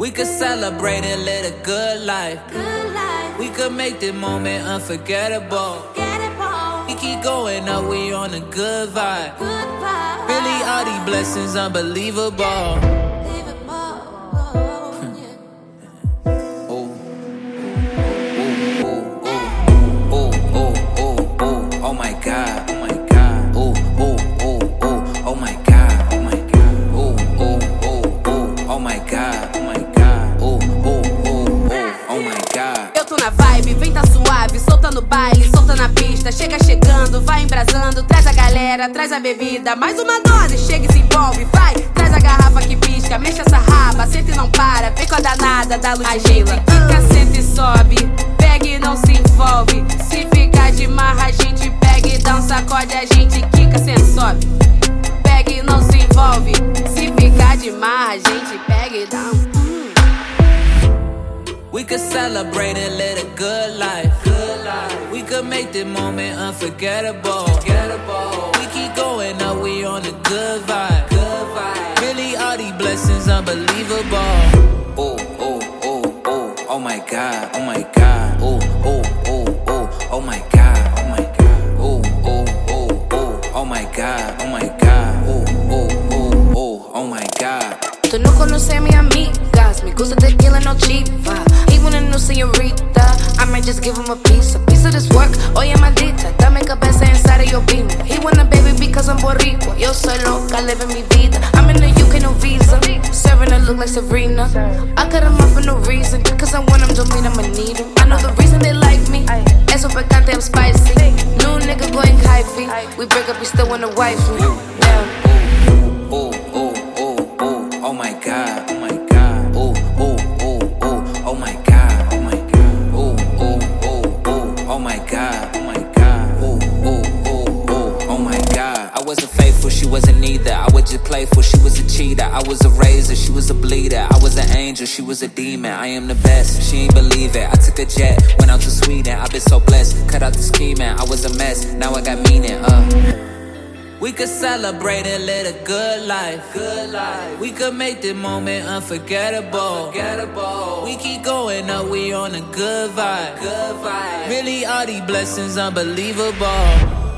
We could celebrate and live a good life. Good life. We could make the moment unforgettable. Wrong. We keep going up, we on a good vibe. Good vibe. Really, all these blessings unbelievable. Soltando baile, soltando a pista. Chega chegando, vai embrasando, traz a galera, traz a bebida. Mais uma dose, chega e se envolve, vai. Traz a garrafa que pisca, mexe essa raba, senta e não para. Vem com a danada da Ludmilla. A gente quica, senta e sobe, pega e não se envolve. Se ficar de marra, a gente pega e dá um sacode. A gente quica, senta e sobe, pega e não se envolve. Se ficar de marra, a gente pega e dá um. We could celebrate and live a good life. Good life. We could make the moment unforgettable. Forgettable. We keep going up, we on a good vibe. Good vibe. Really, all these blessings unbelievable. Ooh, ooh, ooh, ooh. Oh my God, oh my God. Ooh, ooh, ooh, ooh. Oh my God, oh my God. Ooh, ooh, ooh, ooh. Oh my God, oh my God. Ooh, ooh, ooh, ooh. Oh my God. Tú no conoces a mis amigas, me gusta tequila, no chiva. Even a new señorita, I might just give him a piece. A piece of this work, oye maldita, dame cabeza inside of your beam. He want a baby because I'm boricua, yo soy loca, living mi vida. I'm in the UK, no visa, serving look like Serena. I cut him off for no reason, because I want him, don't mean I'ma need him. I know the reason they like me, eso picante, I'm spicy. New nigga going hyphy, we break up, we still want a wife. Just playful, she was a cheater. I was a razor, she was a bleeder. I was an angel, she was a demon. I am the best, she ain't believe it. I took a jet, went out to Sweden. I've been so blessed. Cut out the scheming, I was a mess. Now I got meaning, uh. We could celebrate and live a good life. Good life. We could make the moment unforgettable. Unforgettable. We keep going up, we on a good vibe. Good vibe. Really, all these blessings unbelievable.